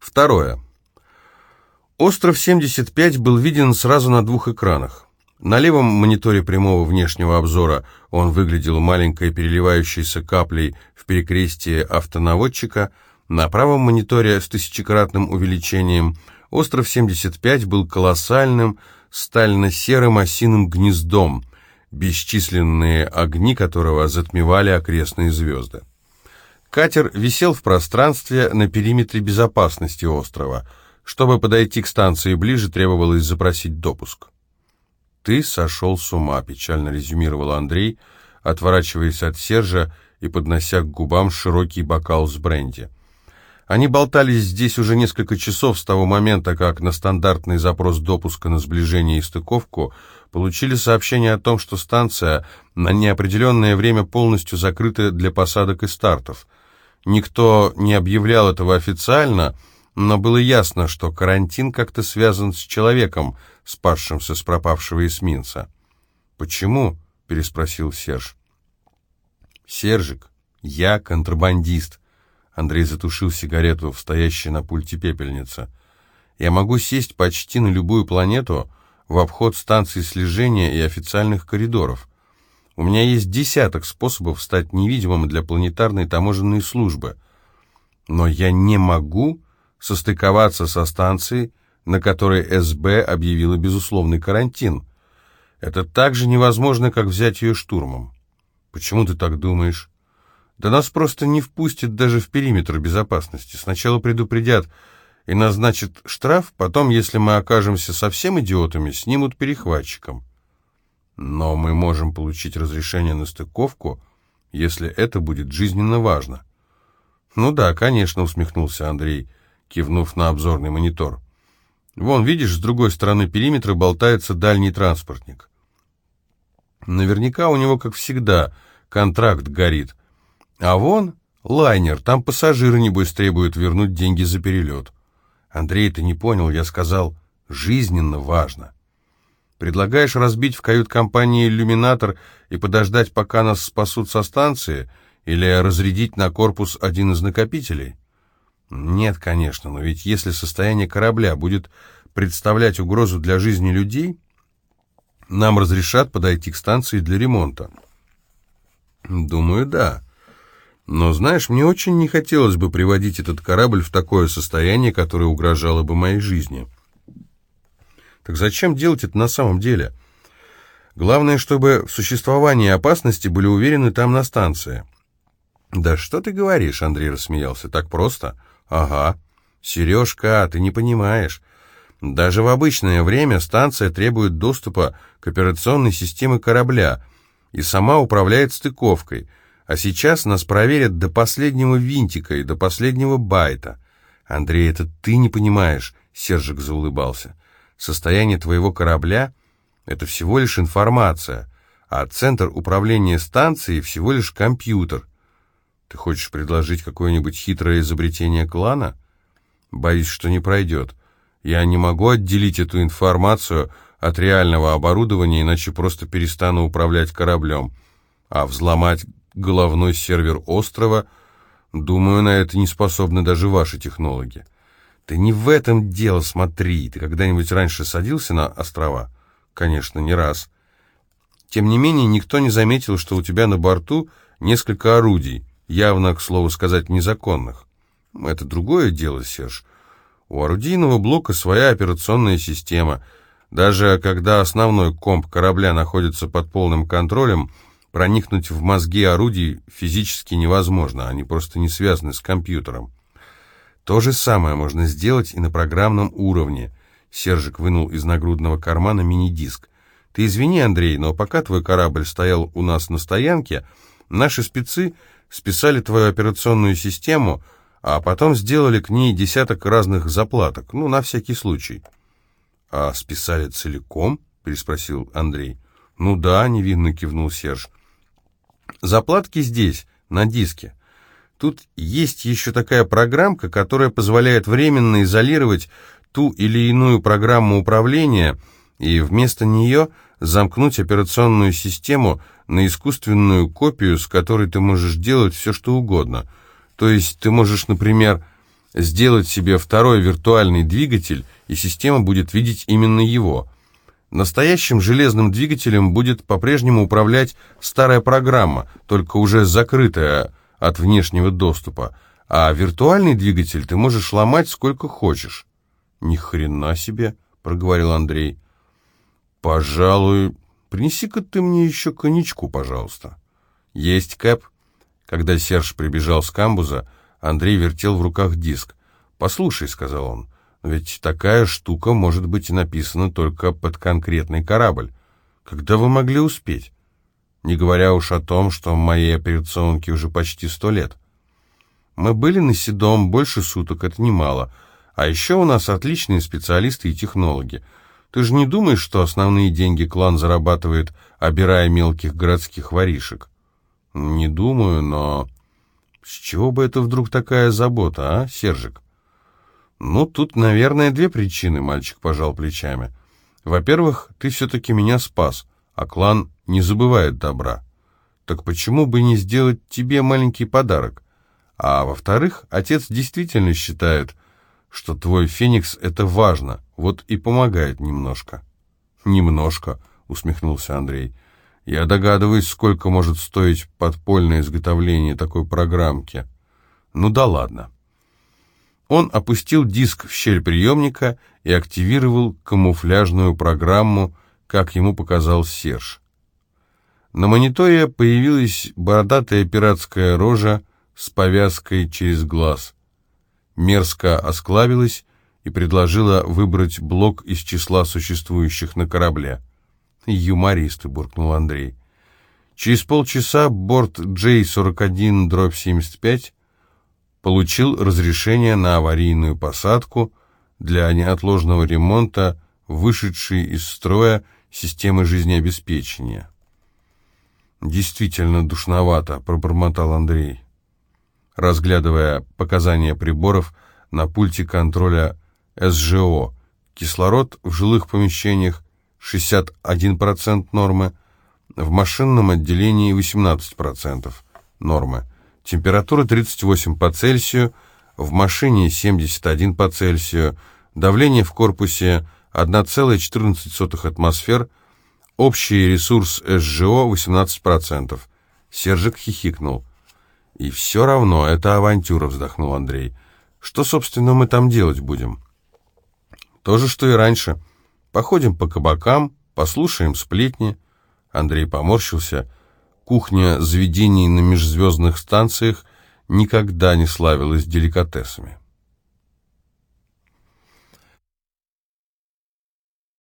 Второе. Остров 75 был виден сразу на двух экранах. На левом мониторе прямого внешнего обзора он выглядел маленькой переливающейся каплей в перекрестии автонаводчика, на правом мониторе с тысячекратным увеличением остров 75 был колоссальным стально-серым осиным гнездом, бесчисленные огни которого затмевали окрестные звезды. Катер висел в пространстве на периметре безопасности острова. Чтобы подойти к станции ближе, требовалось запросить допуск. «Ты сошел с ума», — печально резюмировал Андрей, отворачиваясь от Сержа и поднося к губам широкий бокал с бренди. Они болтались здесь уже несколько часов с того момента, как на стандартный запрос допуска на сближение и стыковку получили сообщение о том, что станция на неопределенное время полностью закрыта для посадок и стартов — Никто не объявлял этого официально, но было ясно, что карантин как-то связан с человеком, спасшимся с пропавшего эсминца. «Почему?» — переспросил Серж. «Сержик, я контрабандист». Андрей затушил сигарету в стоящей на пульте пепельнице. «Я могу сесть почти на любую планету в обход станций слежения и официальных коридоров. У меня есть десяток способов стать невидимым для планетарной таможенной службы. Но я не могу состыковаться со станцией, на которой СБ объявила безусловный карантин. Это так же невозможно, как взять ее штурмом. Почему ты так думаешь? Да нас просто не впустят даже в периметр безопасности. Сначала предупредят и назначат штраф, потом, если мы окажемся совсем идиотами, снимут перехватчиком. Но мы можем получить разрешение на стыковку, если это будет жизненно важно. Ну да, конечно, усмехнулся Андрей, кивнув на обзорный монитор. Вон, видишь, с другой стороны периметра болтается дальний транспортник. Наверняка у него, как всегда, контракт горит. А вон лайнер, там пассажиры, небось, требуют вернуть деньги за перелет. Андрей, ты не понял, я сказал, жизненно важно. Предлагаешь разбить в кают-компании иллюминатор и подождать, пока нас спасут со станции, или разрядить на корпус один из накопителей? Нет, конечно, но ведь если состояние корабля будет представлять угрозу для жизни людей, нам разрешат подойти к станции для ремонта. Думаю, да. Но, знаешь, мне очень не хотелось бы приводить этот корабль в такое состояние, которое угрожало бы моей жизни. Так зачем делать это на самом деле? Главное, чтобы в существовании опасности были уверены там на станции. «Да что ты говоришь?» — Андрей рассмеялся. «Так просто?» «Ага. Сережка, ты не понимаешь. Даже в обычное время станция требует доступа к операционной системе корабля и сама управляет стыковкой. А сейчас нас проверят до последнего винтика и до последнего байта. Андрей, это ты не понимаешь, Сержик заулыбался. Состояние твоего корабля — это всего лишь информация, а центр управления станцией всего лишь компьютер. Ты хочешь предложить какое-нибудь хитрое изобретение клана? Боюсь, что не пройдет. Я не могу отделить эту информацию от реального оборудования, иначе просто перестану управлять кораблем. А взломать головной сервер острова, думаю, на это не способны даже ваши технологи. «Да не в этом дело, смотри. Ты когда-нибудь раньше садился на острова?» «Конечно, не раз». Тем не менее, никто не заметил, что у тебя на борту несколько орудий, явно, к слову сказать, незаконных. Это другое дело, Серж. У орудийного блока своя операционная система. Даже когда основной комп корабля находится под полным контролем, проникнуть в мозги орудий физически невозможно, они просто не связаны с компьютером. То же самое можно сделать и на программном уровне. Сержик вынул из нагрудного кармана мини-диск. Ты извини, Андрей, но пока твой корабль стоял у нас на стоянке, наши спецы списали твою операционную систему, а потом сделали к ней десяток разных заплаток, ну, на всякий случай. «А списали целиком?» — переспросил Андрей. «Ну да», — невинно кивнул Серж. «Заплатки здесь, на диске. Тут есть еще такая программка, которая позволяет временно изолировать ту или иную программу управления и вместо нее замкнуть операционную систему на искусственную копию, с которой ты можешь делать все, что угодно. То есть ты можешь, например, сделать себе второй виртуальный двигатель, и система будет видеть именно его. Настоящим железным двигателем будет по-прежнему управлять старая программа, только уже закрытая от внешнего доступа, а виртуальный двигатель ты можешь ломать сколько хочешь. Ни хрена себе, проговорил Андрей. Пожалуй, принеси-ка ты мне еще коньячку, пожалуйста. Есть, Кэп. Когда Серж прибежал с камбуза, Андрей вертел в руках диск. «Послушай», — сказал он, — «ведь такая штука может быть написана только под конкретный корабль. Когда вы могли успеть? Не говоря уж о том, что моей операционке уже почти сто лет. Мы были на Седом больше суток, это немало. А еще у нас отличные специалисты и технологи. Ты же не думаешь, что основные деньги клан зарабатывает, обирая мелких городских воришек?» «Не думаю, но...» «С чего бы это вдруг такая забота, а, Сержик?» «Ну, тут, наверное, две причины», — мальчик пожал плечами. «Во-первых, ты все-таки меня спас, а клан не забывает добра. Так почему бы не сделать тебе маленький подарок? А во-вторых, отец действительно считает, что твой феникс — это важно, вот и помогает немножко». «Немножко», — усмехнулся Андрей. Я догадываюсь, сколько может стоить подпольное изготовление такой программки. Ну да ладно. Он опустил диск в щель приемника и активировал камуфляжную программу, как ему показал Серж. На мониторе появилась бородатая пиратская рожа с повязкой через глаз. Мерзко осклабилась и предложила выбрать блок из числа существующих на корабле. «Юмористы», — буркнул Андрей. Через полчаса борт J-41-75 получил разрешение на аварийную посадку для неотложного ремонта вышедшей из строя системы жизнеобеспечения. «Действительно душновато», — пробормотал Андрей, разглядывая показания приборов на пульте контроля СЖО. Кислород в жилых помещениях 61% нормы, в машинном отделении 18% нормы. Температура 38 по Цельсию, в машине 71 по Цельсию, давление в корпусе 1,14 атмосфер, общий ресурс СЖО 18%. Сержик хихикнул. «И все равно, это авантюра», — вздохнул Андрей. «Что, собственно, мы там делать будем?» «То же, что и раньше». Походим по кабакам, послушаем сплетни. Андрей поморщился. Кухня заведений на межзвездных станциях никогда не славилась деликатесами.